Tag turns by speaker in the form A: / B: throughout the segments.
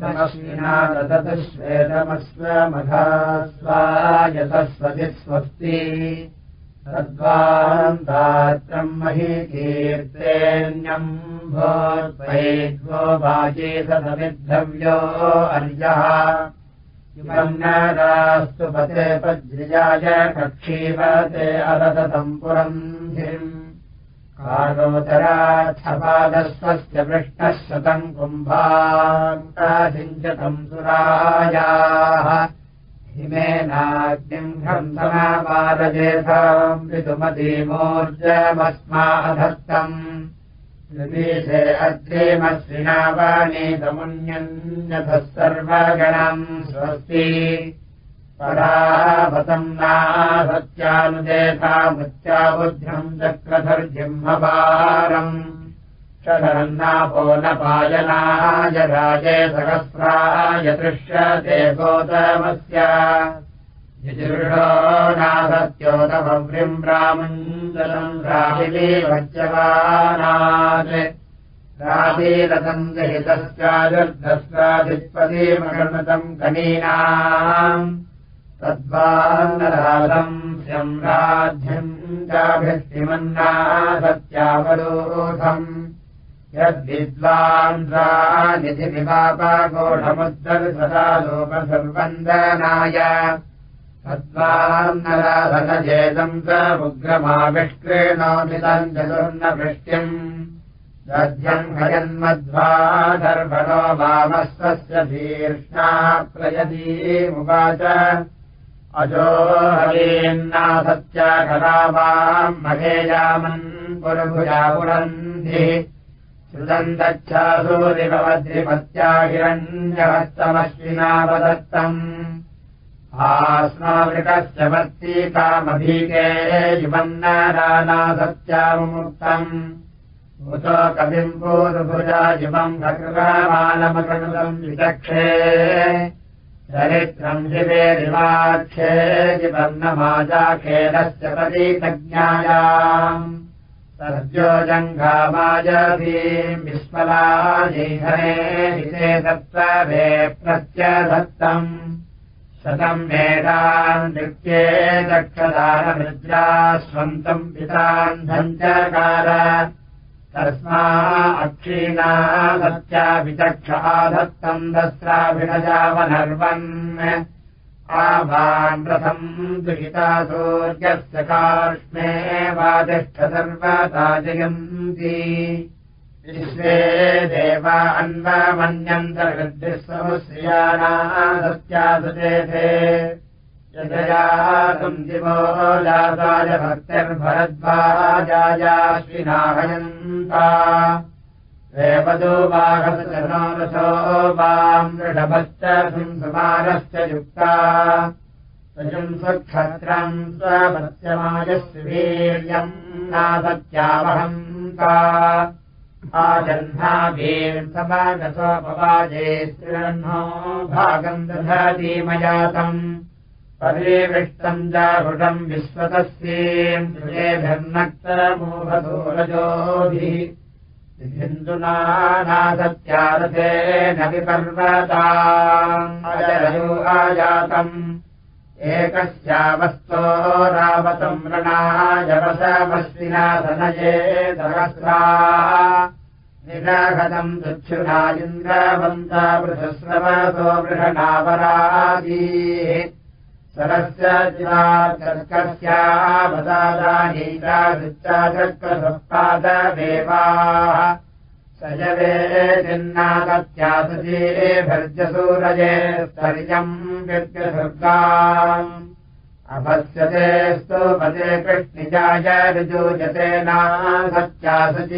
A: श्विना ददतु श्वेतमस्वमघा स्वायतस्वति स्वस्ति तद्वान्तात्रम् मही कीर्तेऽन्यम् भोद्वैद्वो वाजे सदमिद्धव्यो अर्यः। इमन्नादास्तु पते पज्रियाय कक्षीवते अरदतम् पुरन्धिम् कारोचराच्छपादस्वस्य पृष्टः शतम् सुरायाः। हिमेनाग्निम् घ्रन्थमापादजेथाम् ऋतुमतीमोर्जमस्माधत्तम् विवीधे अग्रेमश्रिनावानीतमुन्यन्यथः सर्वगणम् स्वस्ति पराभतम् नासत्यानुदेशामुच्चाबुद्ध्यम् चक्रधर्जिह्मभारम् शरन्नापो न पायनाय राजे सहस्राय दृश्यते गोतमस्य यजुषो नासत्योतमव्रिम् रामञ्जलम् राहिलीभज्यवानात् राधीरतम् गहितस्याजुर्धस्वाधिपतिमगणतम् कनीनाम् तद्वान्नरालम् स्यम्राध्यम् चाभिष्टिमन्ना सत्यावरोधम् यद्विद्वान्निधिविपापाकोढमुद्दर्शदा लोकसर्वन्दनाय तद्वान्नराधनजेतम् स उग्रमाविष्क्रेणोमितम् चतुर्नवृष्टिम् दध्यम् हयन्मध्वा दर्भणो वामस्तस्य शीर्ष्णा प्रयतीमुवाच अजो हरीन्नासत्याखरावाम् महेयामन् पुरभुजापुरन्धि। श्रुतम् दच्छासूरिभवद्रिपत्या हिरण्यहस्तमश्विनावदत्तम् आस्मावृकस्य वर्तीकामभीके युवन्नानासत्यामुक्तम् उतो कविम् पूर्भुजा युवम् घकृमानमकृतम् विचक्षे चरित्रम् शिवेरिवाक्षे जिवर्णमाजाखेलस्य परीतज्ञायाम् सद्यो जङ्घामाजभीम् विस्मलाजीधने हिते दत्तवे प्रत्यधत्तम्। शतम् वेदान् नृत्ये दक्षदानमृद्रा स्वन्तम् पितान्धम् चकार तस्मा अक्षीणा सत्या विचक्षाधत्तम् दस्राभिनजावनर्वन् आवान् रथम् दुहिता सूर्यस्य कार्ष्णे वादिष्ठ सर्वता जयन्ति विश्वे देवा अन्वमन्यन्तर्गद्भिः समुश्रियाणा सत्या सुचेते वाहसो वाम् ऋषभश्च सिंसुमानश्च युक्ता। रजम् स्वक्षत्रम् स्वभत्यमायस्य वीर्यम् नासत्यावहन्ता समागतोपवाजे स्त्रिरह्नो भागम् दधातीमयातम् परिविष्टम् जाहृषम् विश्वतस्येम् हिन्दुना नासत्यारथेन विपर्वता अजरयो आजातम् एकस्यावस्तो रावतम् रणायवसमस्विनाथनये सहस्रा निरागतम् दुच्छुना इन्द्रवन्ता वृषस्रवसो बृहणावरादीः जिराचर्कस्यावदानीतादृच्चाचर्कसत्पाददेवाः सजवे चिन्नादत्यासजे भर्जसूरजे स्तर्यम् व्यर्गसर्गाम् अभस्यते स्तोपते कृष्णिजाय ऋजूयते नासत्यासजीभिः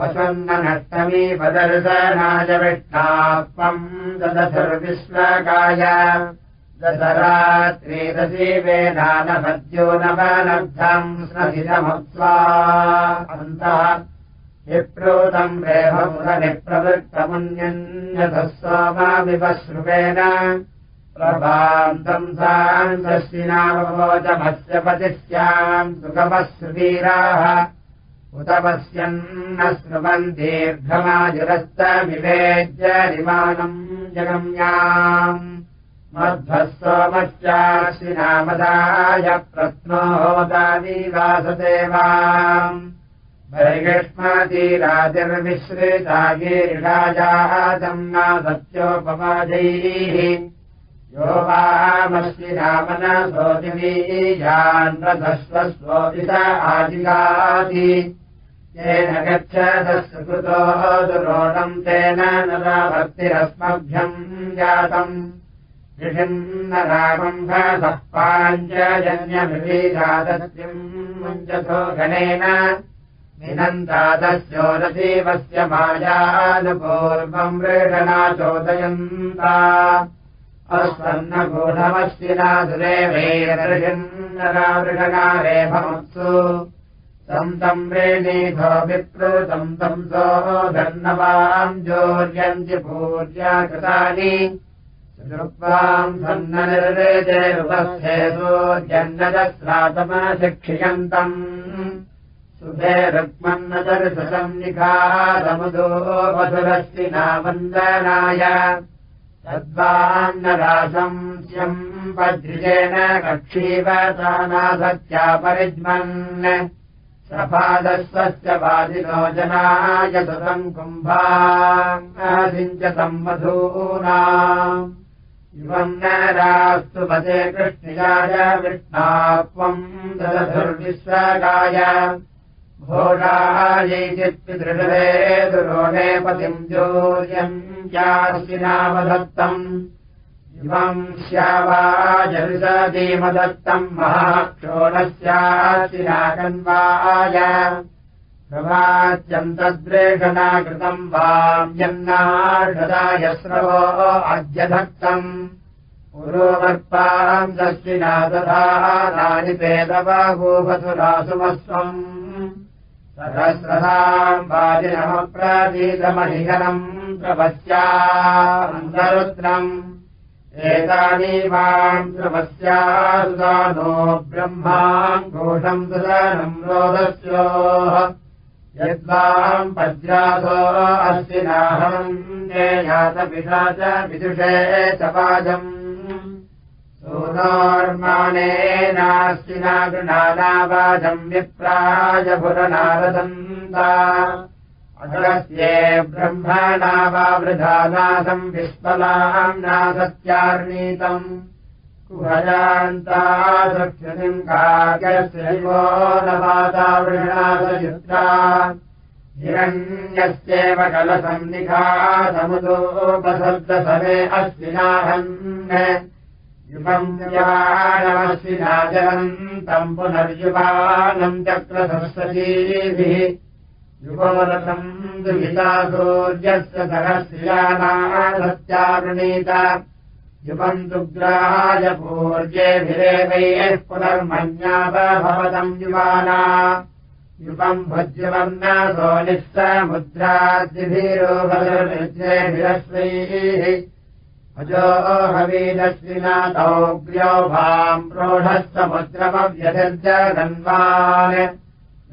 A: वसन्ननष्टमी पदर्शनाय विष्णात्वम् ददधुर्विश्वकाय दशरात्रीदशीवेनानभद्यो नवनब्धम् स्नहितमुक्त्वा अन्तः विप्रोतम् रेभमुदनिप्रवृत्तमुन्यन्यथः सोमाविवश्रुवेन प्रभान्तम् सान्तश्विनामवोचमस्य पतिस्याम् सुगमः सुवीराः उत पश्यन्न स्रुवन् दीर्घमाजुरस्तमिवेज्यरिमानम् जगम्याम् मध्वः सोमश्चासि नामदाय प्रत्नो होदानीवासदेवाम् वैग्ष्मतीरातिर्विश्रितागीर्राजातम् न सत्योपवाजैः यो वामस्ति रामनसोदिवीजान्वधस्वस्वोदित आदिगाति। येन गच्छदस्य कृतो दुरोणम् तेन न भक्तिरस्मभ्यम् जातम् ऋषिन्न रामम् भसः पाञ्चजन्यभिजातम् मुञ्चथो गणेन विनन्दादस्योरजीवस्य मायानुपूर्वम् मृषणा चोदयन्ता अस्वन्नगूढमस्ति नादुरेवेदर्शन्नरावृषणारेभमुत्सु सन्तम् प्रेणीधो विप्रतम् तम् सो धर्नवाम् जोर्यन्ति पूर्या कृतानि सुवाम् सन्ननिर्वेजरुपस्थेतो जन्नदस्रातमशिक्षियन्तम् सुभे रुक्मन्नदर्शसम् निखादमुदो स्यम् वज्रिजेन कक्षीवतानासत्या परिज्मन् सपादस्वस्य वादिनो जनाय सुतम् कुम्भासिञ्चतम् मधूना इवम् न रास्तु पदे कृष्णियाय विष्णात्वम् ददधुर्विश्वगाय घोषायैचित्पितृषवे दुरोणे पतिम् जोर्यम् ्याशिनामदत्तम् इमम् श्यावाजरुदीमदत्तम् महाक्षोणस्याशिनाकन्वाय प्रवाच्यम् तद्रेषणा कृतम् वाम्यन्नाषदाय स्रवो अद्यधत्तम्। पुरोवर्पाम् दश्विना दधा नानि पेदबाहूभसुरासुमस्वम् सहस्रताम् वाजिनमप्राचीतमहिहनम् प्रपश्यान्तरुद्रम् एतानि माम् प्रपश्यासुदानो ब्रह्माम् घोषम् सुदानम् रोदस्योः यद्वाम् पद्यासो अस्ति नाहम् ज्ञेयातपिता च विदुषे च पाजम् सूनोर्माणेनास्ति नागृणानावाजम् विप्राजपुरनारदन्ता अगलस्ये ब्रह्मणा वा वृधानाथम् विस्मलाम् नासत्यार्णीतम् सक्षतिम् काकस्यैवो न वातावृणासयुक्ता हिरण्यस्येव कलसन्निखासमुदोपसर्दसमे अस्विनाहन् युगम् यानमस्विनाजनन्तम् पुनर्युवानम् चक्रसरस्वतीभिः युगोरथम् दुहिता सूर्यस्य सहस्रियानासत्यावृणीत युगम् दुग्राय पूर्येभिरेवैः पुनर्मन्याप भवतम् युवाना युगम् भज्यवर्णासो निःसमुद्राद्यभिरोभद्रेभिरस्वैः अजो हवीदस्विनाथौग्र्यो भाम् प्रोढस्तमुद्रमव्यजन्वान्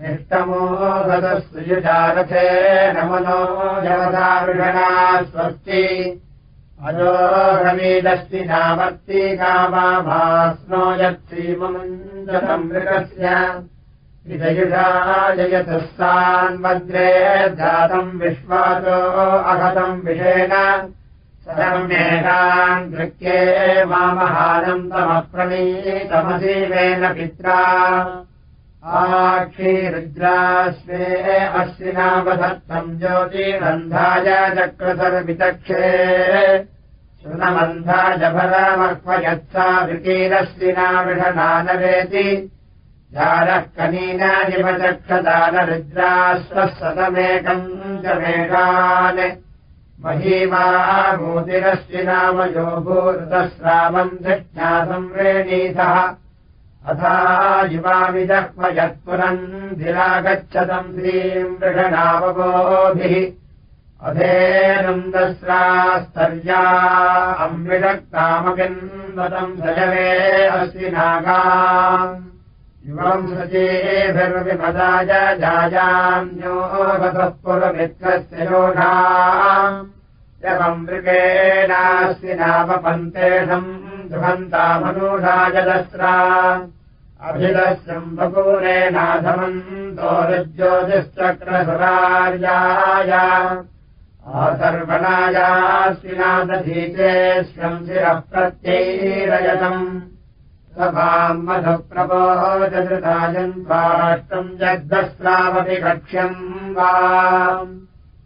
A: निष्टमो गतस्तुयुजारथे नमनो जवदारुषणा स्वस्ति अजो हवीदस्ति नावर्ति कामाभास्नो यत्सीममुञ्जतम् मृगस्य विजयुषा जयतस्तान्वद्रे जातम् विश्वासो अहतम् विषेण। सदम्येकान् दृक्ये मामहानन्तमप्रणीतमसीवेन पित्रा आक्षीरुद्राश्वे अश्विनावधत्तम् ज्योतिरन्धाय चक्रसर्वितक्षे श्रुतमन्धाजभरमह्वयत्सा वृतीरश्विना विषनानवेति जारः कनीनाजिवचक्षदानरुद्राश्वः सतमेकम् च मेघान् महीमाभूतिरस्ति नाम यो भूतस्रावम् दृष्टासम् वेणीतः अथा युवामिदह्मयत्पुरम् धिरागच्छतम् श्रीम् मृषणावगोभिः अधेनन्दस्रास्तर्या अम्बिडक्तामपिन्वतम् सजवे अस्ति नागा युवम् सचेभिर्विपदाय जायान्योगतः पुरमित्रस्य योधा यवम् मृगेणास्ति नामपन्तेषम् दुहन्तामनूषाय दस्रा अभिदस्यम् बकूरेणाधमन्तो ज्योतिश्चक्रसुरार्याय आसर्वणायास्विनादधीते शिरः प्रत्यैरयतम् सभाम् मधुप्रबोधृतायम् पाष्टम् जग्धस्रावपि कक्ष्यम् वा।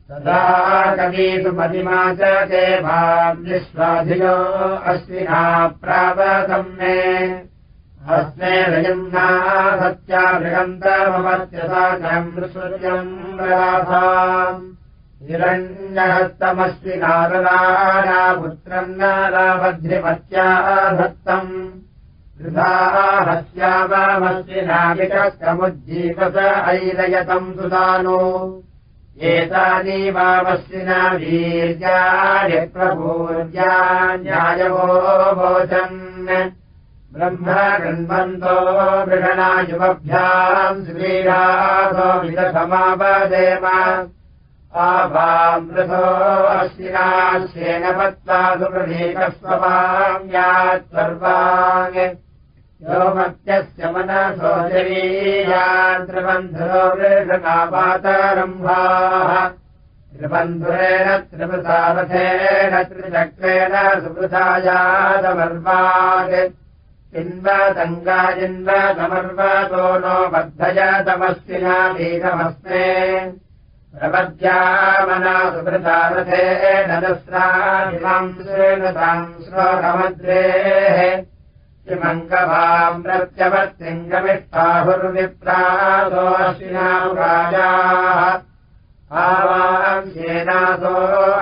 A: तदा कवीषु मदिमा च अश्विना प्रावतम् मे अस्मे रजन्ना सत्या बृहन्तमत्यसा चन्द्रसूर्यम् राधाम् हिरण्यहस्तमस्ति नारदारा पुत्रम् नाराभद्रिमत्या धत्तम् हस्यावामस्ति नाविकमुज्जीवत ऐरयतम् सुदानो एतानि प्रभूर्या न्यायवो भोजन् ब्रह्म गन्वन्तो मृगणायुवभ्याम् श्रीराधो विदधमावदेव। आभामृथो अस्विनास्येन पत्ता सुप्रतीकस्वभाम्यात् सर्वाङ् योमत्यस्य मनसो शरीयान् त्रिबन्धुरो वृषणापातरम्भाः त्रिबन्धुरेण त्रिपृसारथेन त्रिचक्रेण सुवृथायादमर्वात् चिन्वतङ्गाजिन्वतमर्वतो नो बद्धयतमस्विना वीरमस्मे प्रपद्यामना सुकृतारथेन दस्रामिमांसेन ताम् श्लोकमद्रेः किमङ्गभाम् प्रत्यवत्यङ्गमिष्टाहुर्विप्रासोऽश्विनामुराजाः आवांस्येनासो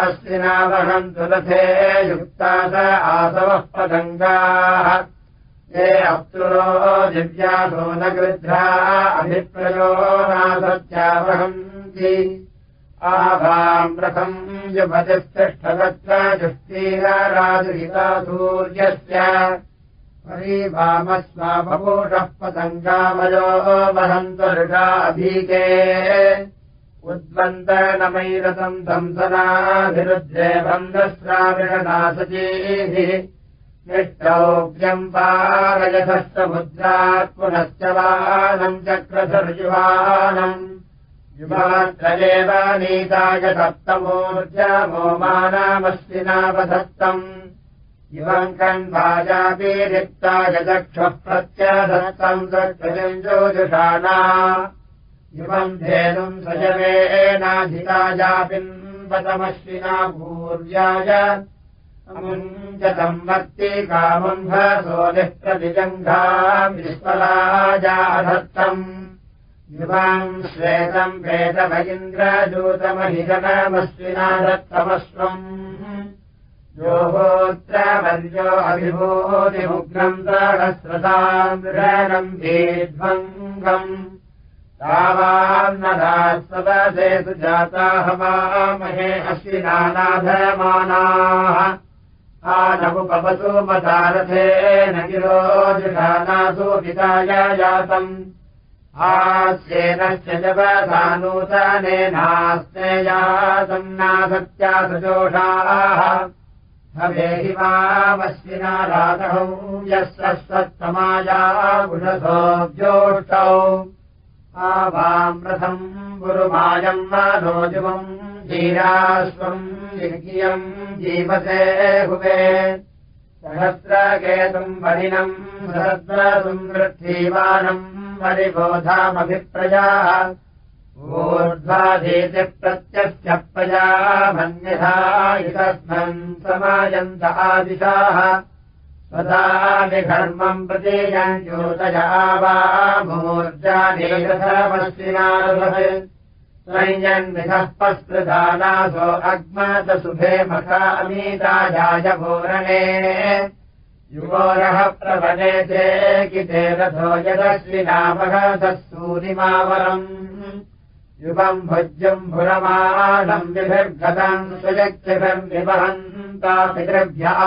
A: अश्विनावहम् तुलथे युक्ता स आसवः पतङ्गाः ये अप्तुरो दिव्यासो न गृध्रा अभिप्रयो नासत्यावहन्ति आभाम् रथम् युपतिष्ठगत्र जुष्टीराजुहिता सूर्यस्य परीवामस्वापपूषः पतङ्गामयो वहन्तर्षा अभीके उद्वन्तनमैरतम् दंसनाभिरुद्रे बन्धस्राविषदासजीभिः निष्टौभ्यम् पारयथस्तमुद्रात् पुनश्च वानम् चक्रसर्युवानम् युवात्रयेव नीताय सप्तमूर्जमो मानामस्विनावधत्तम् इवम् कण्वाजापि रिक्ताय दक्षः प्रत्यधत्तम् दक्षजञ्जोजुषाणा इवम् धेनुम् सजवेनाधिकायापिन्वतमश्विना भूर्याय कामम्भसोनिः प्रतिजङ्घाम् विस्मलाजाधत्तम् युवाम् श्वेतम् वेदभगीन्द्रदूतमहिजनमस्विना दत्तमस्वम् योगोत्रवर्यो अभिभूतिमुग्रम् सहस्रताम् ऋणम् वेध्वङ्गम् तावान्नदास्वदेतु जाताः वामहे अश्विनानाधमानाः आनमुपवसु मतारथेन गिरोजुषानासु पिताय जातम्। आस्येनश्च जवधानूतनेनास्ते जातम् नासत्यासजोषाः। भवेहि वामश्विना रातहौ यः सत्तमाया गुणसोऽभ्योष्टौ आवाम् रथम् गुरुमायम् मानोजुवम् धीराश्वम् यज्ञियम् जीवसे हुवे। सहस्रकेतुम् वरिणम् सहस्रसुम् वृत्तीवानम् वरिबोधामभिप्रजाः ऊर्ध्वाधीति प्रत्यस्य प्रजा इतस्मन् समायन्त आदिशाः। स्वदा विघर्मम् प्रतीयञ्ज्योतया वा मूर्जानीरथमस्विनारभत् संयन्विधः पस्पृधानासो अग्मतशुभे मखामीताजाय पूरणे युवोरः प्रवनेते किते रथो यदश्विनामहतः सूरिमावरम् युवम् भुज्यम्भुरमाणम् विभिर्गतम् सुयक्षिभिर्विवहन्ता पितृभ्यः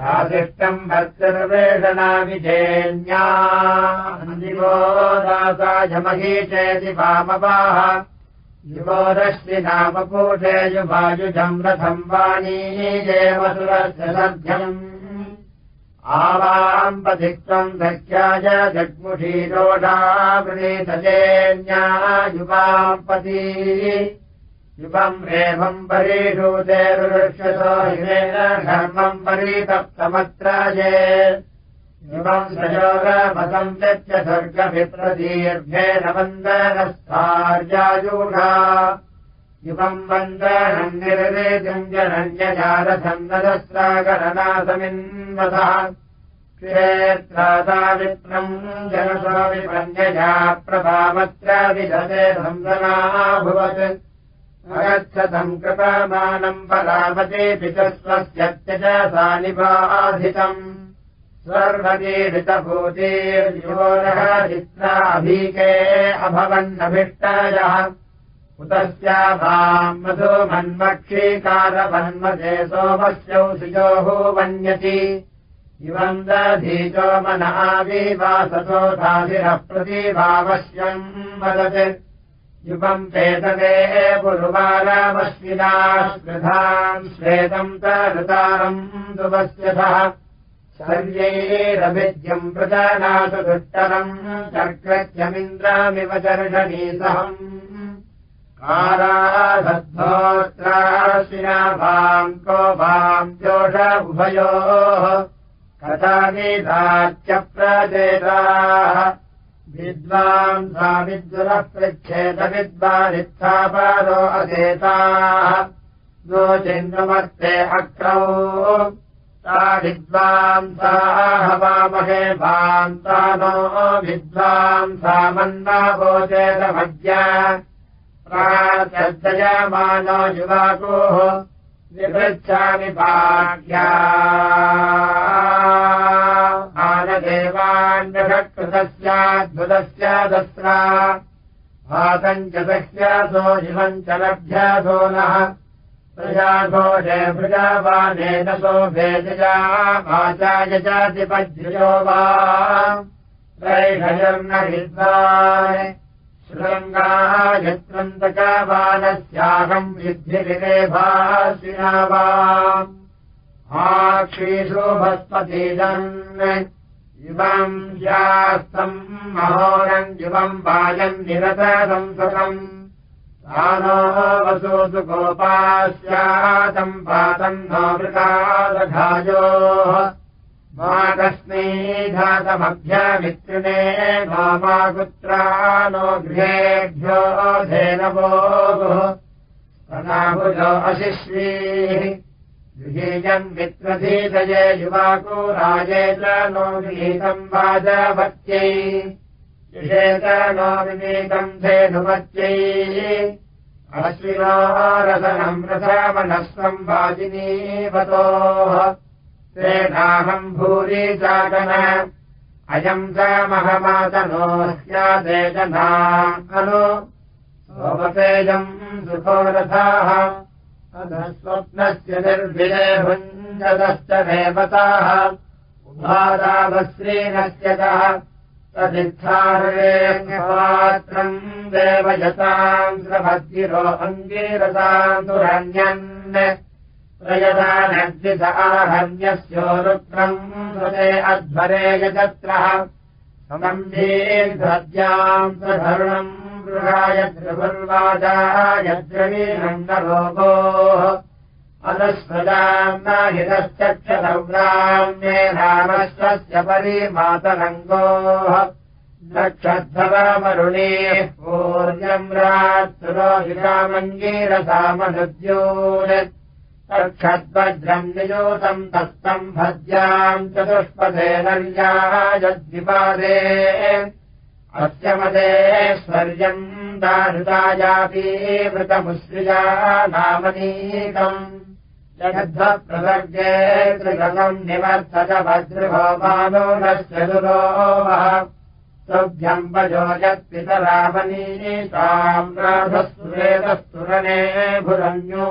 A: राशिष्टम् भर्तर्वेषणाविधेन्यादिवो दासायमही चेति वामवाः युवोदश्रि नामपूषे युवायुजम् रथम् वाणीजेवसुरस्य सध्यम् आवाम्बधिक्त्वम् दख्याय जग्मुषी रोषावृणीतजेन्या युवाम्पती युवम् रेवम् परीषूतेरुष्यतो हिमेन धर्मम् परीतप्तमत्राजे। युवम् सयोगमतम् त्यक्त्य स्वर्गभिप्रदीर्घेन वन्दनस्थार्यायूढा युवम् वन्दनम् निर्वेदिञ्जनन्यजारसन्ददस्रागरनासमिन्वतः क्षेत्रादा विप्रम् जनस्वामिपन्यजा प्रभामत्र विधते संसनाभुवत् अगच्छतम् कृपमानम् परामते पितस्वस्य च सा निबाधितम्। सर्वतीरितभूतिर्योरः चित्राभीके अभवन्नभिष्टायः। उतस्याभाम् मधुमन्मक्षीकारवन्मजे सोमस्यौषिजोः वन्यति। इवम् दधीचो मनाविवासतो धाधिरः प्रतिभावश्यम् वदत् युवम् पेतवे पुरुवारामश्विना स्मृधाम् श्वेतम् तरुतारम् दुवस्यथः सर्वैरभिद्यम् प्रजानासु दुष्टरम् चर्क्रत्यमिन्द्रामिव चर्षणीसहम् काराधद्धोत्राशिनाभाम् को भाम् जोष उभयोः। कथानीधाच्य प्रचेताः विद्वान् सा विद्वरः पृच्छेदविद्वानित्थापादो अधेताः। नो चिन्मर्ते अक्रौ। सा विद्वांसा हवामहे भान्ता नो विद्वांसा मन्नाभोचेदमद्य प्राचर्दयमानो युवाकोः निपृच्छामि भाग्या। आनदेवान्यषकृतस्याद्भुतस्य दस्रा भातञ्चदस्यासो जीवम् च लभ्यासो नः। प्रजाघोषे प्रजावानेन सो भेजया वाचाय चातिपज्यो वा। त्रैषयर्न विद्वान् शृङ्गाः यत्वन्तकावानस्याहम् विद्धिरेभासिना वा आक्षीषु भस्पतीदन् युवम् यास्तम् महोरम् युवम् वायम् निरतसंसतम् नो वसोतु गोपास्यातम् पातम् नो वृतादघायोः कस्मैघातमभ्यमित्रिणे मामापुत्रा नो गृहेभ्यो धेनवोः प्रणाभुजो अशिश्वीः गृहीयम् मित्रधीतये युवाको राजे च नो गृहीतम् वाजभत्यै विषेत नो विनीतम् धेनुवत्यै अश्विनोरसनम् रथमनस्वम् वाजिनीवतोः तेनाहम् भूरि चाकन अयम् च महमातनो स्यादेजना खलु सोमतेजम् सुखोरथाः। स्वप्नस्य निर्भिरे भुञ्जदश्च देवताः। उभादावश्रीनश्यतः तदिच्छारेपात्रम् देवयताम् स्वभद्गिरो अङ्गीरसान्तुरन्यन् प्रयदा नद्विध आहर्यस्योरुक्रम् स्वते अध्वरे यजत्रः समम्भीर्ध्वद्याम् स्वधर्मम् गृहाय त्रिपुर्वाजायद्रवीरम् न रोगोः अनस्वदाम्नाहितश्चक्षतव्राम्ये रामस्वस्य परिमातरङ्गोः। नक्षद्धवमरुणेः पूर्यम् रात्रोहिरामङ्गीरसामनुद्योन् तक्षद्वज्रम् नियोतम् तत्तम् भज्याम् चतुष्पदे नर्यायद्विपादे अस्य मदेश्वर्यम् दारुतायापि वृतमुश्रिया नामनीकम् जगद्धप्रवर्गे त्रिगतम् निवर्तत भद्रभोपानो नस्य दुरोवः तुभ्यम् वजो यत्पितरामनीताम् राधस्तुरेदस्तुरणे भुरन्यो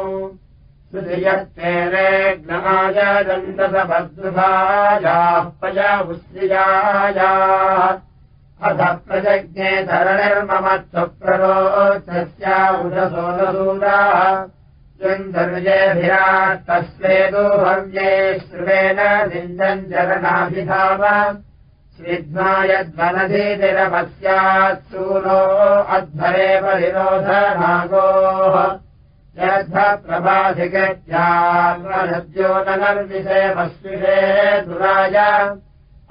A: सुधियत्तेरेग्नमायदन्तसभद्रुभायाः पयमुस्त्रियायाः अथ प्रजज्ञे धरणिर्ममत्वप्ररोचस्या उदसोदसूराः चन्दर्यभिराट्तस्वेदो भव्ये श्रुवेन निन्दम् चरणाभिधाम स्निग्धा यद्वनधिरमस्यात् सूनो अध्वरे परिरोधनागोः यद्धप्रभाधिगत्याद्यो नर्विषयमस्विषे दुराय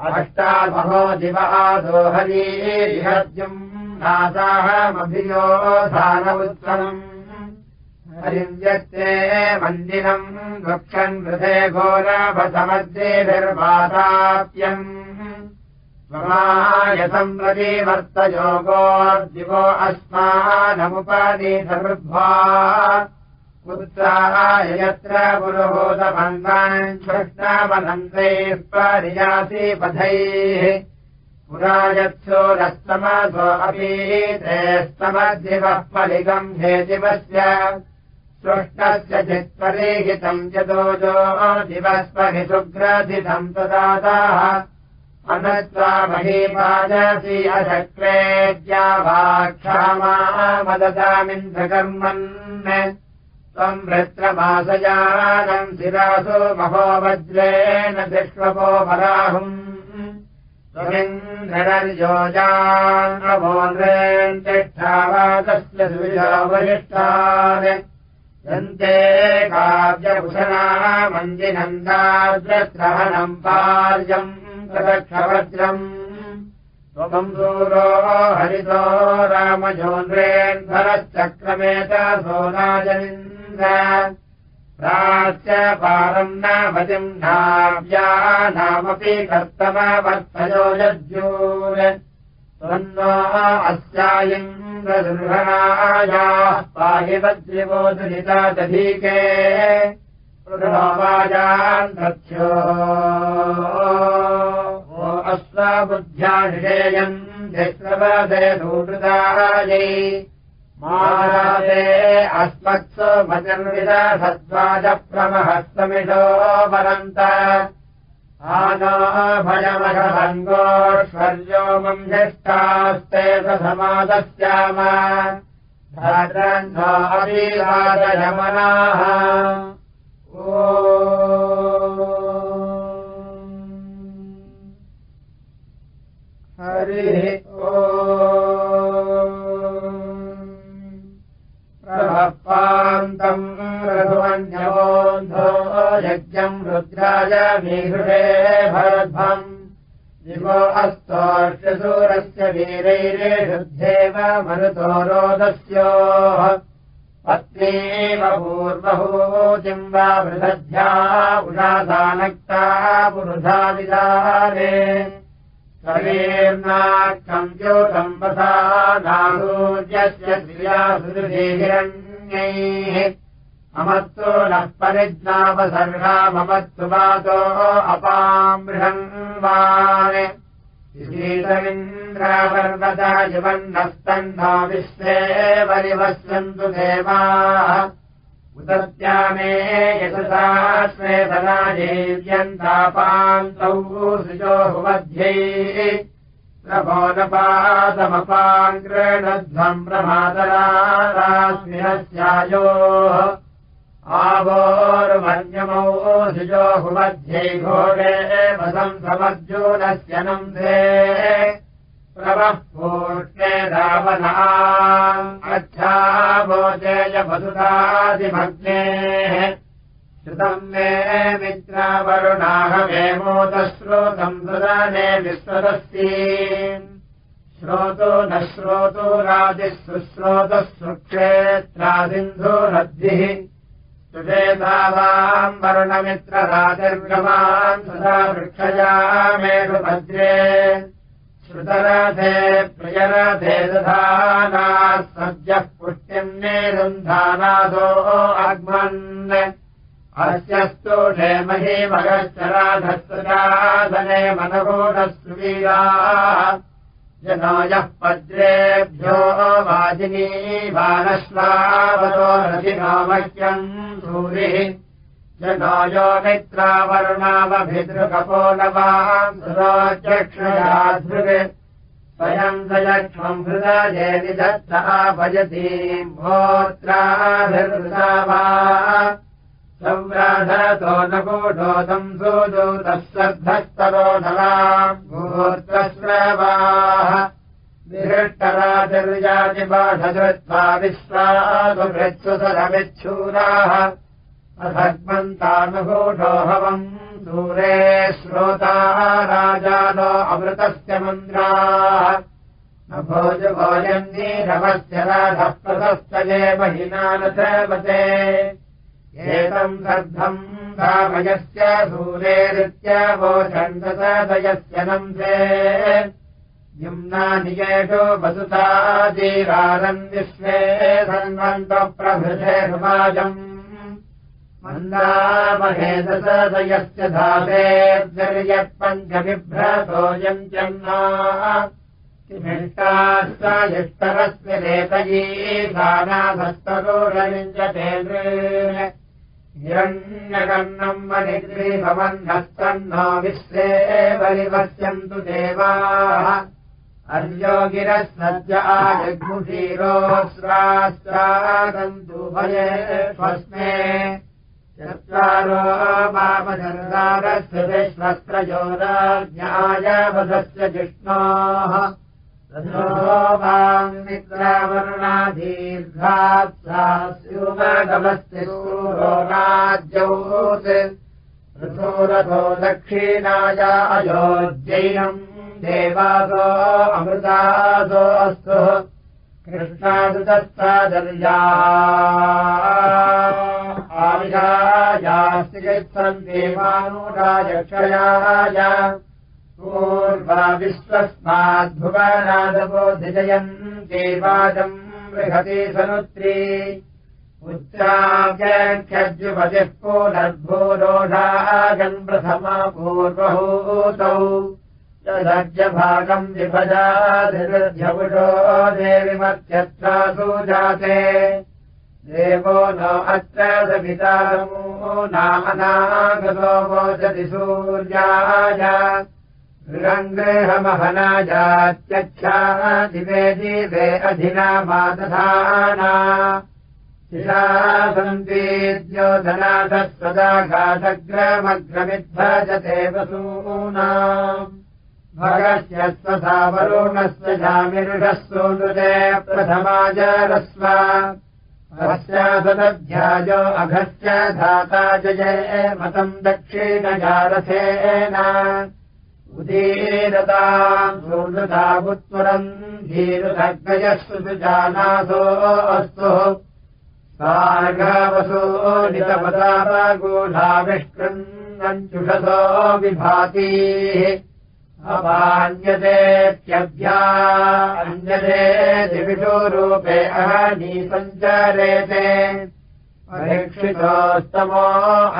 A: अष्टामहो दिवादोहरीहद्युम् नासाहमभियोधानमुत्तमम् हरिव्यक्ते मन्दिरम् वक्षन् वृधे घोरभसमद्रेभिर्वादाप्यम् यथम् प्रतिवर्तयोगोर्दिवो अस्मानमुपनीतवृद्ध्वा पुत्राय यत्र पुरोहोदभङ्गान् कृष्णवनन्दैः परियासि पथैः पुरा यत्सोरस्तमसो अपि ते स्तमद्दिवः फलिकम् हेदिवस्य स्पृष्टस्य चित्परिहितम् चतोजो दिवस्परि सुग्रथितम् तदाताः अनत्वा महीपादसि अशक्रेद्या वा क्षमा मदतामिन्द्रकर्मन् त्वम् वृत्रमासजानम् शिरासु महोवज्रेण दृष्वपो पराहुम् त्वमिन्द्रर्योजान्वोन्द्रेण तिष्ठावादस्य सुविधावरिष्ठान् यन्ते काव्यभूषणा मञ्जिनन्दाद्रत्रहनम् पार्यम् त्वम् दूरो हरितो रामजोन्द्रेन्धरश्चक्रमेत सोनाजनिन्द्र प्राच्य पारम् नामतिम् नाव्या नामपि कर्तमवर्थयो यज्ञून् त्वन्नो अस्यायिन्द्रदुर्घनायाः पाहि वज्रिवो दुरिता दधीके। ृढवाजान्ध्यो अश्वबुद्ध्या निषेयम् जस्रवदे सूकृतायै। मादे अस्मत्सु भजन्विदधद्वाजप्रमहस्तमिषो वरन्त। आनो भयमघभङ्गोश्वर्यो मम् ज्येष्ठास्ते समादस्याम हरिः ओपान्तम् रघुवन्यवोऽन्धो यज्ञम् रुद्राय मीहृषे भरध्वम् दिवो अस्तोर्षसूरस्य वीरैरे शुद्धेव मरुतो रोदस्योः पत्नीव पूर्वभूतिम् वा वृदध्या उषादानक्ता पुरुधा विदारे शरीर्नाक्षम् द्योतम्बसा नागूर्यस्य क्रियासुरहिरण्यैः अमत्तु नः परिज्ञापसर्गामत्तु वातो अपामृहङ्वान् ीतमिन्द्रापर्वता युवन्नस्तन्ना विश्वे परिवस्यन्तु देवाः उदत्यामे यशसा श्वेतनाजीव्यन्तापान्तौ सुजोहुमध्यैः प्रभोदपादमपाङ्कृणध्वम् प्रमातरास्मिनस्यायोः आवोर्मन्यमौ धिजोहुमध्ये घोरे वसम् समर्जूनस्य नन्दे प्रवः पूष्णे रावणा अच्छावोचेयवसुधादिभग्नेः श्रुतम् मे मित्रावरुणाहमे मोदश्रोतम् सुदाने विश्वदस्ति। श्रोतो न श्रोतो राजिः सुश्रोतः सुक्षेत्रादिन्धोरद्भिः सुचेतावाम् वरुणमित्रराजर्गमान् सदा वृक्षयामेषु भद्रे श्रुतरथे प्रियरथे दधानाः सद्यः पुष्टिम् नेरुन्धानादो अग्मन् अस्य मही मगश्च राधस्तुजाधने मनगोढस्तुवीराः जनायः पद्रेभ्यो वाजिनी बालश्वावतो रथिनामह्यम् सूरिः मित्रावरुणावभिदृकपो नवाक्षयाधृग् स्वयम् सयक्ष्मम् हृदयेति दत्ता भजतीम् भोत्राभिर्हृदा वा। संव्राधतो न कूढोदम् सूदूतः श्रद्धस्तरो नराम् भूर्तस्रवाः विहृष्टराजर्याजिबाधृत्वा विश्वासुभृत्सुसरमिच्छूराः अभग्मन्तानुगूढोऽहवम् दूरे श्रोताः राजानो अमृतस्य मन्द्राः न भोजभोजम् नीरवस्य राधः प्रशस्तये महिनानवते एतम् गर्भम् रामयस्य सूरेरित्यवोचण्डदयस्य नन्दे युम्नानियेषु वसुताजीरारम् विश्वे धन्वन्तप्रभृतेर्वाजम् मन्दामहेदसदयस्य धातेर्यत्पञ्चबिभ्रतोऽयम् चन्ना। किमिष्टाश्च युष्टरस्य रेतयी दानाधस्तरोरयुञ्जते हिरण्यकर्णम् मनिग्रीभवह्नस्तन्नो विश्वे बलिपश्यन्तु देवाः। अर्योगिरः सद्य आजग्मुषीरोऽस्रास्त्रादन्तु भये स्वस्मे चत्वारो वामजर्गारस्य विश्वस्त्रयोराज्ञाय वधस्य जिष्णोः र्धात्सास्युमगमस्य सूरो राज्यौत्। ऋतोरथो दक्षिणाया अयोज्यैनम् देवासो अमृतासो अस्तु कृष्णादुतस्तादर्या आविषायास्ति गच्छन् देवानुराजक्षयाय पूर्वा विश्वस्माद्भुवनादबोधिजयम् देवादम् बृहति सनुत्री उच्चाव्याख्यजुपतिः पुनर्भूरोढागम् प्रथमा पूर्वहूतौ तदज्यभागम् विभजाधिरुध्यपुषो देविमत्यत्रासु जाते देवो नो अत्र सवितारमो नामनागतो वोचति सूर्याय। गृहङ्गृहमहनाजात्यच्छा दिवे अधिना मादधाना शिशा सन्तीद्योधनाथः सदा घातग्रमग्रमिद्भजते वसूना भगस्य स्वधा वरुणस्य जामिरुषः सूनृते प्रथमाजरस्व पश्चादध्यायो अघस्य धाता जये मतम् दक्षिणजारथेन उदीरताम् सूनृतामुत्तरम् धीरुधग्नयस्तु सुजानासो अस्तु। सार्गावसो नितपदापगूढाविष्कृन्नञ्चुषसो विभातीः अपान्यतेत्यभ्या अन्यते दिविषो रूपे अहनी सञ्चरेते। परीक्षितोस्तमो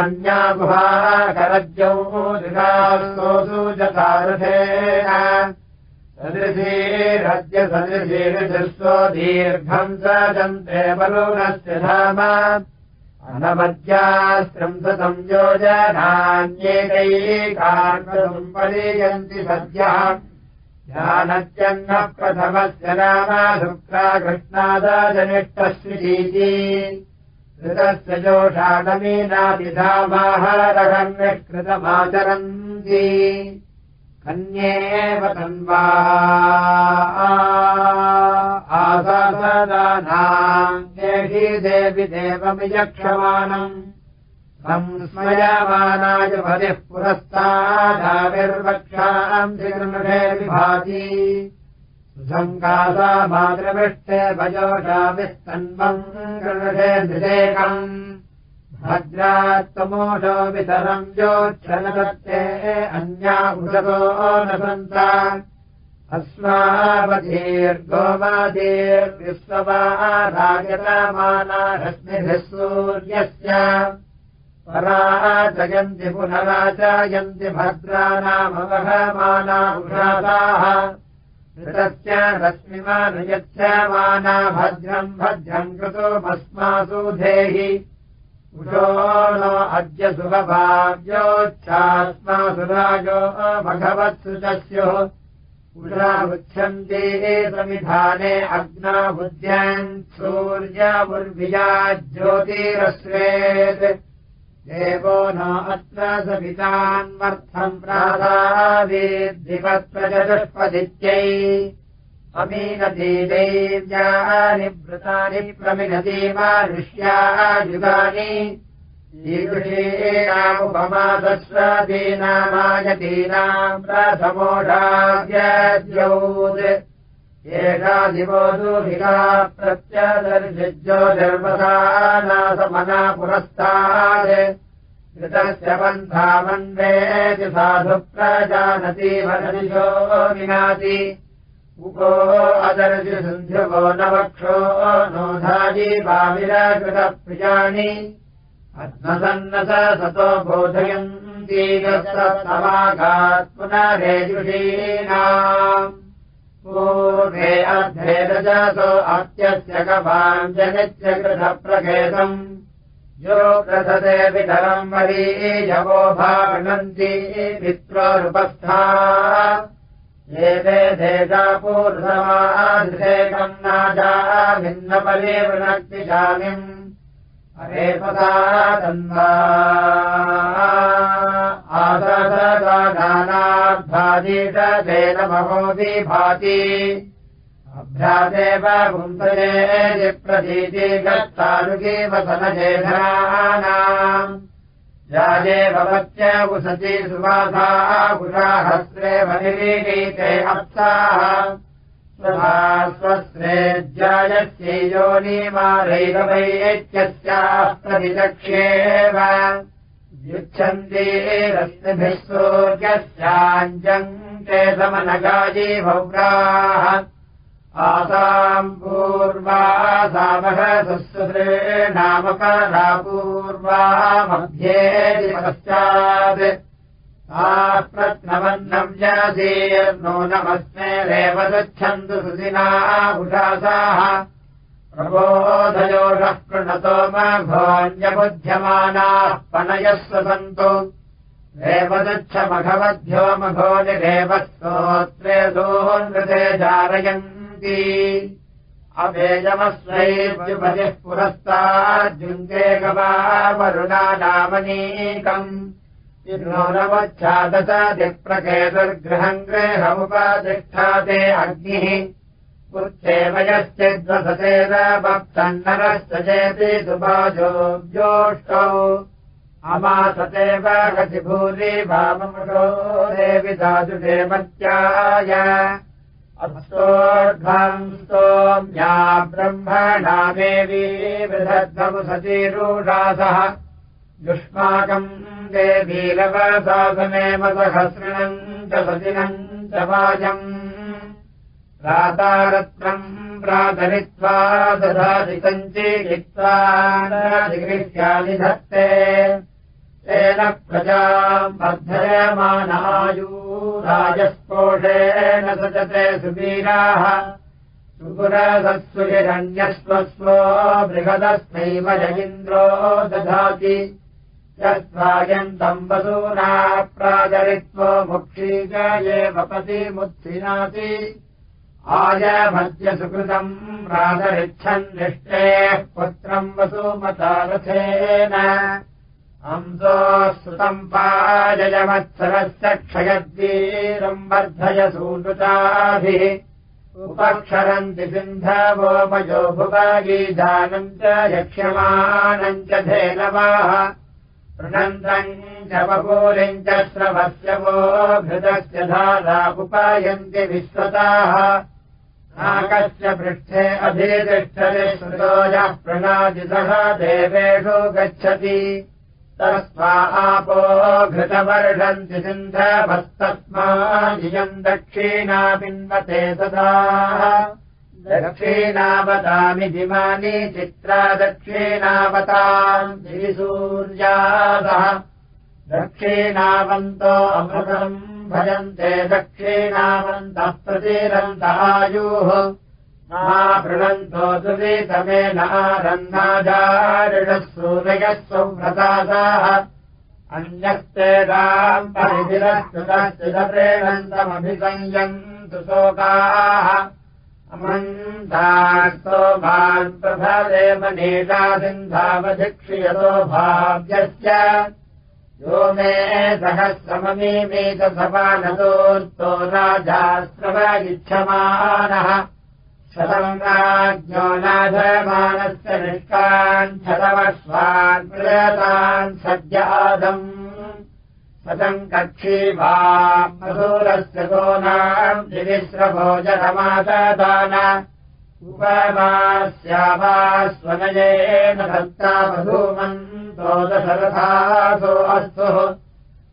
A: अन्या गुहाकरज्यौ दृढास्तोषु चकारथेन सदृशीरद्य सदृशीर्दृष्टो दीर्घम् स जन्ते बलूनस्य धाम अनमद्यास्त्रंसतम् योजनान्येकैकार्कम् परीयन्ति सद्यः। ध्यानत्यन्नः प्रथमस्य नाम शुक्ला कृष्णादाजनिष्टश्रीति ऋतस्य जोषाणमीनातिधामाहारहम् निष्कृतमाचरन्ति कन्येव तन्वा आसादानाम् देहि देवि देवमियक्षमाणम् संस्मयमानाय भतिः पुरस्तादाविर्वक्षाम् श्रीगृहे विभाति। सुसङ्कासा मातृविष्टे भजोषाभिस्तन्वम् गृहे निदेकम्। भद्रात्तमोषो वितरम् योच्छनदत्ते अन्या उदको न सन्त अस्मावधीर्गोवादीर्विश्ववा राजतमाना रश्मिभिः सूर्यस्य पराचयन्ति पुनराचयन्ति भद्रानामवहमाना उषासाः ऋतस्य रश्मिमानुयच्छमाना भद्रम् भद्रम् कृतोमस्मासु धेहि। उषो नो अद्य सुभभाव्योच्छास्मासु भगवत्सुतस्युः उच्छन्ति समिधाने अग्ना बुद्ध्यान् सूर्यमुर्विजा ज्योतिरश्वेत् देवो न अत्र सवितान्वर्थम् प्रादावेद्धिपत्प्रचतुष्पदित्यै अमीनदीदैव्यानि वृतानि प्रमिनदीमानुष्यायुगानि एषा दिवोदुभिला प्रत्यदर्शिज्यो धर्मसानासमना पुरस्तात् कृतस्य पन्थामन्वेति साधु प्रजानति वदनिशो विनाति उको अदर्शि सन्ध्युको न वक्षो नोधायि भाविरकृतप्रियाणि अध्नसन्नस सतो बोधयन्ती समाघात् पुनरेजुषीणाम् पूर्वे अध्येदजासो अत्यस्य गवाञ्जनित्य कृतप्रखेदम् यो प्रथते विधरम् वरीयवो भावनन्ति मित्रोरुपस्था एते देशापूर्णमाधेकम् नाजा भिन्नपरिवृणक्तिशामिम् भाति। अभ्यादेव पुंसये प्रतीति वसनजेधराणाम् जाये भवत्य उसति सुवासा कुशाहस्रे वनिरीते अप्साः स्वस्रेज्यायस्यै योनिमारैरवैत्यस्याः प्रतिलक्ष्येव युच्छन्ति रश्मिभिः सूर्यस्याञ्जम् ते समनगाजी भौग्राः आसाम् पूर्वा सामः सुसृणामपरा पूर्वा मध्ये पश्चात् प्रत्नवन्नव्यासीर्नो नमस्मे रेव गच्छन्तु सुदिना उषासाः प्रबोधयोषः प्रणतो मघोऽन्यबुध्यमानाः पनयस्व सन्तु। रेवदच्छ मघवध्यो मघो निरेव स्तोत्रे सोऽनृते जारयन्ति। अवेजमस्वैर्युपतिः पुरस्ताद्युङ्गे गवा वरुणा नामनीकम् नवच्छादशादिप्रकेतुर्गृहम् गृहमुपतिष्ठाते अग्निः पुच्छेवयश्चिद्वसतेन भक्तन्नरश्च चेति ज्योष्टौ अमासतेव गतिभूरि भाममुषो देवि दाजुषे मत्याय अस्तोर्ध्वम् स्तोम्या ब्रह्मणामेवी वृधद्वमुसतीरूढासः युष्माकम् देवीलवसाधनेव सहस्रिणम् च सदिनम् च वाजम्। प्रातारत्नम् प्रातरित्वा दधादिकम् चिकित्सादिगृह्यानि धत्ते। तेन प्रजाम् वर्धयमानायूराजस्पोषेण सचते सुवीराः। सुपुरसत्सुहिरण्यस्वस्वो बृहदस्मैव जयिन्द्रो दधाति यस्वायन्तम् वसूना प्राचरित्वो मुक्षीकाये वपतिमुत्सिनाति आयमद्यसुकृतम् प्रातरिच्छन् निष्टेः पुत्रम् वसुमतारथेन हंसो श्रुतम् पाययमत्सरस्य क्षयद्वीरम् वर्धयसूनुताभिः उपक्षरन्ति सिन्धवोपयो भुवागीजानम् च यक्ष्यमाणम् च धेनवाः पृणन्तम् च बभूरिम् च श्रवस्य वो घृतस्य धारा उपायन्ति विश्वताः। नाकस्य पृष्ठे अभितिष्ठति श्रुतोजः प्रणादितः देवेषु गच्छति। तस्मा आपो घृतवर्षन्ति सिन्धवस्तस्माजियम् दक्षिणा पिन्वते सदा दक्षिणावतामि दिमानि चित्रा दक्षिणावताम् दिविसूर्यादः दक्षिणावन्तो अमृतम् भजन्ते दक्षिणावन्तः प्रतीरन्तायुः मा पृणन्तो दुरीतमेन आरन्नाजारिणः सूर्यः सुव्रतासाः अन्यस्तेदाम् परिधिरस्तुतश्चिदप्रेणन्तमभिसंयन्तु शोकाः अमन्तास्तो भान्तफलेव नेतासिन्धावधिक्ष्यतो भाव्यस्य यो मे सहस्रममीमेतसपानतोऽस्तो राजाश्रवगिच्छमानः शतङ्गाज्ञो नाधमानस्य निष्काञ्छतवस्वान् प्रयतान् सद्यादम् शतम् कक्षी वा मधुरस्य गोनाम् त्रिविश्रभोजनमादान उपमास्यावा स्वनयेन भक्ता मधूमन्तो दशरथासो अस्तु।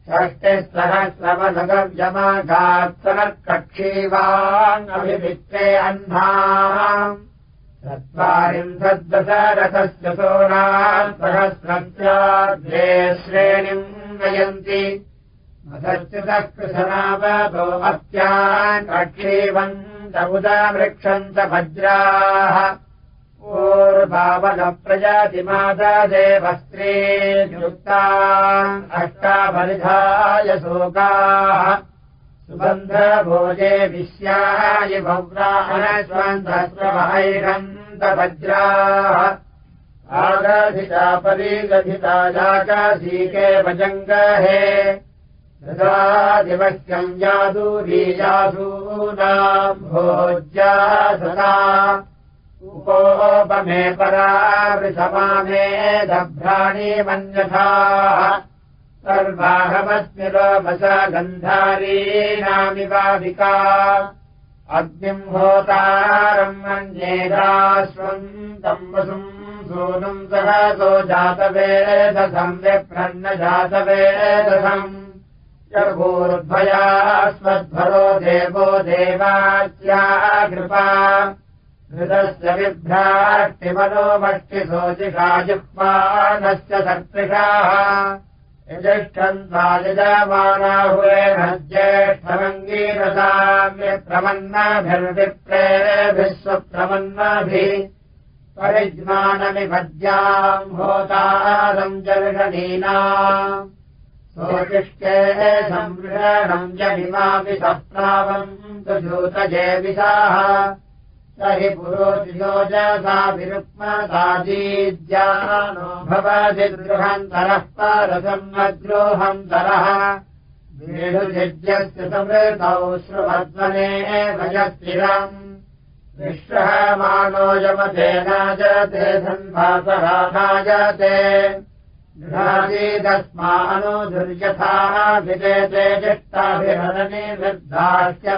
A: षष्टिस्तरश्रमनगव्यमाघात्सनत्कक्षीवाङ्गभित्ते अह्ना चत्वारिंशद्दशरथस्य सोनाम् सहस्रस्याद्वे श्रेणिम् अस्यान् कक्षीवन्त उदावृक्षन्त भज्राः ूर्भावनप्रजातिमाददेवस्त्रे युक्ता अष्टापरिधाय शोकाः। सुबन्धभोजे विश्याय भव्राणस्वन्दस्वैरन्तभज्राः परिगथिता जाकाशीके भजङ्गहे। ददादिवश्यम् यादूरीयासूनाम् भोज्या सदा। उपोपमे परावृषमामे दभ्राणी मन्यथाः। सर्वाहमस्मि रोमस गन्धारीणामिवाविका अग्निम् होतारम् मन्येदाश्वन्तम् वसुम् सूनुम् सहसो जातवेदसम् विप्रन्न जातवेदसम् भूर्भयास्मद्भरो देवो देवाच्या कृपा। हृदस्य बिभ्राष्टिमनोमष्टिशोचिषाजिह्वानस्य सत्रिषाः यजिष्ठम् सायजमानाहुरेण ज्येष्ठमङ्गीरसाम्यप्रमन्नाभिर्विप्रेभिः स्वप्रमन्नाभिः परिज्ञानमिभज्याम् होतारम् जर्षणीना सोचिष्टे संवृषणम् जनिमापि सप्तावम् तु ज्यूतजेविषाः स हि पुरोजसाभिरुक्मदाजीज्यानो भवति द्रुहन्तरः परसम् न द्रोहन्तरः वेणुजज्ञस्य समृतौ श्रुमध्वने भजस्थिरम् विश्रहमानो यमते नाजते सन्भासरानाजते गृहादीदस्मानुर्यथा विजयते चिष्टाभिहरणे निर्दास्यवधेज्ञये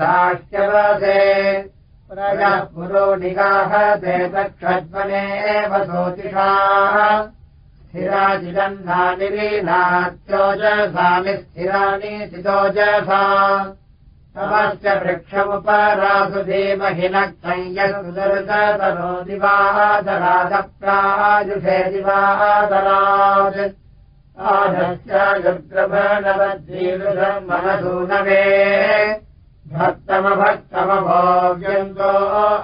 A: दास्यवधे प्रजः पुरो निगाहते तक्षध्वने एव सोतिषाः स्थिराजिगन्धानिरीनात्योजसामि स्थिराणि चितोजसा तमस्य वृक्षमुपरासु धीमहिनक्तयसुदर्शतरो दिवादरादप्रायुषे दिवादरात् आधस्य युग्रभनवद्रीरुषम् मनसूनवे भक्तमभक्तमभोग्यन्तो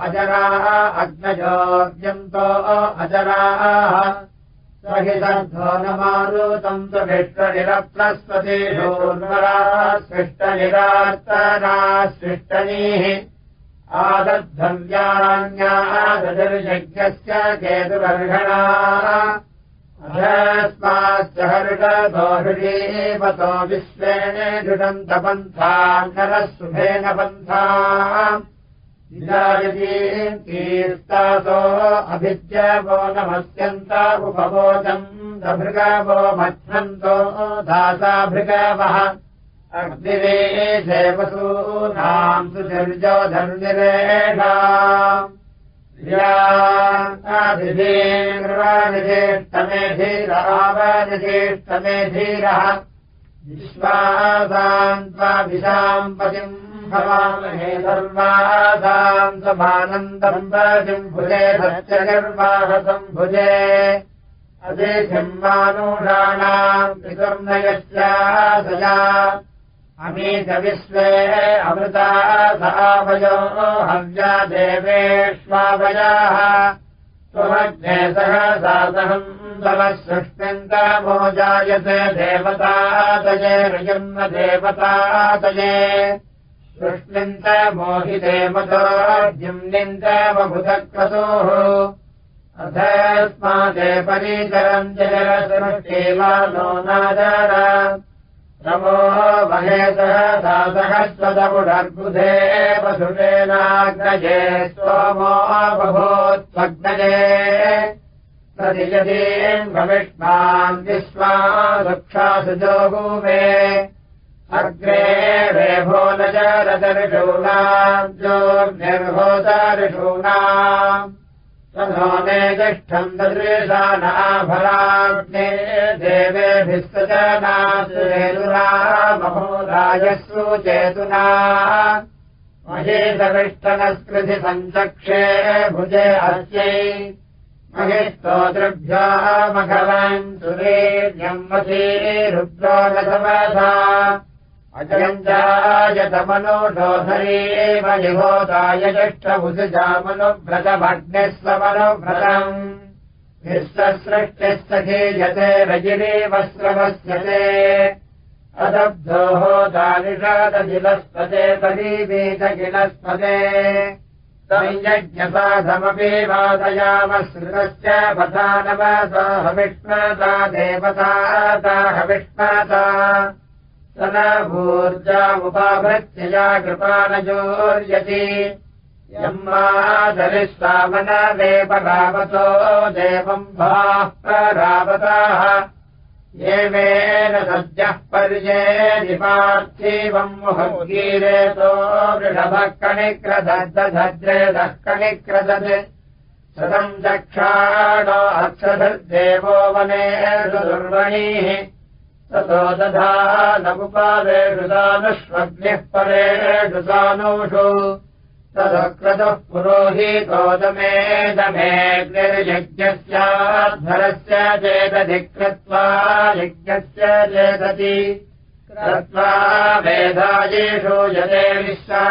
A: अजराः अग्नजोग्यन्तो अजराः हि सद्धो न मारुतम् तु भिष्टनिरप्रस्पतिषोर्वराः सृष्टनिरार्तनाः सृष्टनीः आदद्धव्यान्यादर्यज्ञस्य केतुरर्हणाः अधस्माश्च हर्षतो हृदीपतो विश्वेन धृतन्तपन्था नरः शुभेन पन्था कीर्तासो अभिद्यवो नमस्यन्त उपभोजम् दभृगवो मध्वन्तो दासाभृगवः। अग्निरे देवसूनाम् सुचर्जो धर्मिरेषा ष्टमे धीरः विश्वासाम् त्वा विशाम् पतिम् भवामहे सर्वासाम् समानन्दम् पतिम् भुजे सत्यनिर्वाहसम् भुजे। अतिथिम्मानुषाणाम् पितुर्नयस्यासया अमीतविश्वे अमृता सावयो हव्या देवेष्वावयाः स्वमग्ने सह सातहम् तवः सृष्टिन्तमो जायते देवतातये ऋजन्म देवतातये सृष्टिन्त मोहिदेवतो जिम्निन्दमभुतक्रतोः अथस्मादे परिचरम् जलसृष्टिवा नो नादार। नमो महेशः दासहस्वदमुडर्बुधे वसुषेणाग्नजे सोमो बभूत्वग्नजे। प्रतियतीम् भविष्मान् विश्वा दुःखासुजो भूमे अग्रे न रतऋषूणाम् जोर्निर्भोतऋषूणाम् तथो मे तिष्ठम् ददृशानाभराग्ने देवेभिः स च नासेतुना महोदायस्सु चेतुना महेशविष्टनस्कृति सञ्चक्षे भुजे अस्यै महिस्तोतृभ्यामघवन् सुरेर्यम्मती रुद्रो न समसा अजञ्जायतमनोषोधरीव निहोदाय जष्टभुजामनुव्रतमग्निः स्वमनुव्रतम् विश्वसृष्टिस्तथे यते रजिरेवस्रवस्यते अदब्धोः दानिषादजिलस्पते परीवीतगिलस्पते संयज्ञसाधमपि वादयामश्रुतश्च पथानवसा हविष्णता देवता ताहविष्णता स न भूर्जामुपाभृत्यया कृपानजोर्यति यम्मादरिस्वामनदेवरावतो देवम् भाः परावताः। एवेन सद्यः पर्ये निपार्थिवम् मुहगीरेतो वृषभः कणिक्रदद्धद्रेदः कणिक्रदत् सदम् चक्षाणो अक्षधर्देवो वने दुर्वणीः ततो दधा नमुपादेषुदानुष्वग्निः परेषु सानुषु तदक्रतः पुरोहितोदमेदमेऽग्निर्यज्ञस्याध्वरस्य चेदधिकृत्वा यज्ञस्य चेदति कृत्वा वेदायेषु यते विश्वा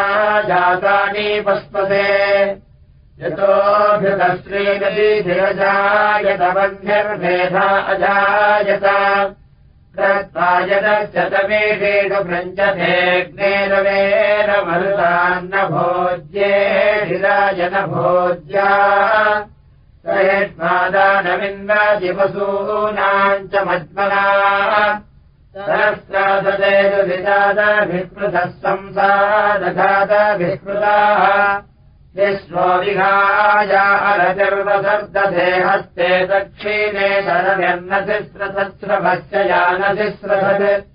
A: जातानि पस्पते यतोऽभ्युतश्रीनदीधिरजायतवह्निर्भेधा अजायत ेषु भ्रञ्जतेऽग्नेरवेन मरुतान्न भोज्या सहेष्मादानविन्दादिवसूनाम् च मद्मना। सहस्रादतेरुविदादभिस्मृतः संसादघातभिस्मृताः विश्वो विहायारतिर्वसर्दधे हस्ते दक्षिणे शरण्यन्नतिस्रतस्रभश्च यानतिस्रभत्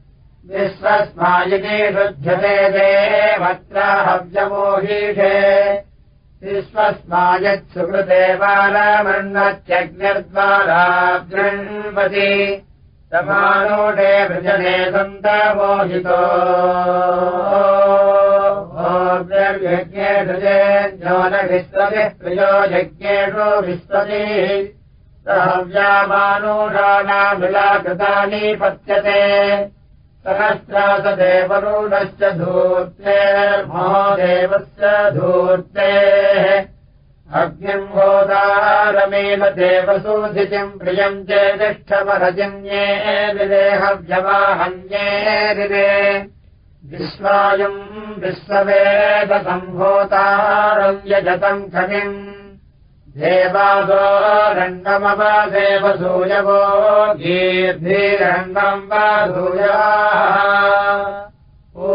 A: विश्वस्मायिनी शुध्यते देवत्राहव्यमोहीषे। विश्वस्मायत्सुकृते बालमन्नत्यग्निर्द्वारा गृह्णपति समानोषे वृजने सन्तमोहितो विश्वतिः प्रियो यज्ञेषु विश्वतिः। सहव्यामानूषाणामिलाकृतानि पच्यते। सहस्रासदेवरूढश्च धूर्तेर्महोदेवस्य धूर्तेः। अग्निम् गोदारमेव देवसूधितिम् प्रियम् चेतिष्ठमरजिन्ये विदेहव्यवाहन्ये रिरे विश्वायम् विश्ववेदसम्भूतारम् यजतम् खगिम्। देवादो रण्डमव देवसूयवो गीर्भिरण्डम् वा सूया। ओ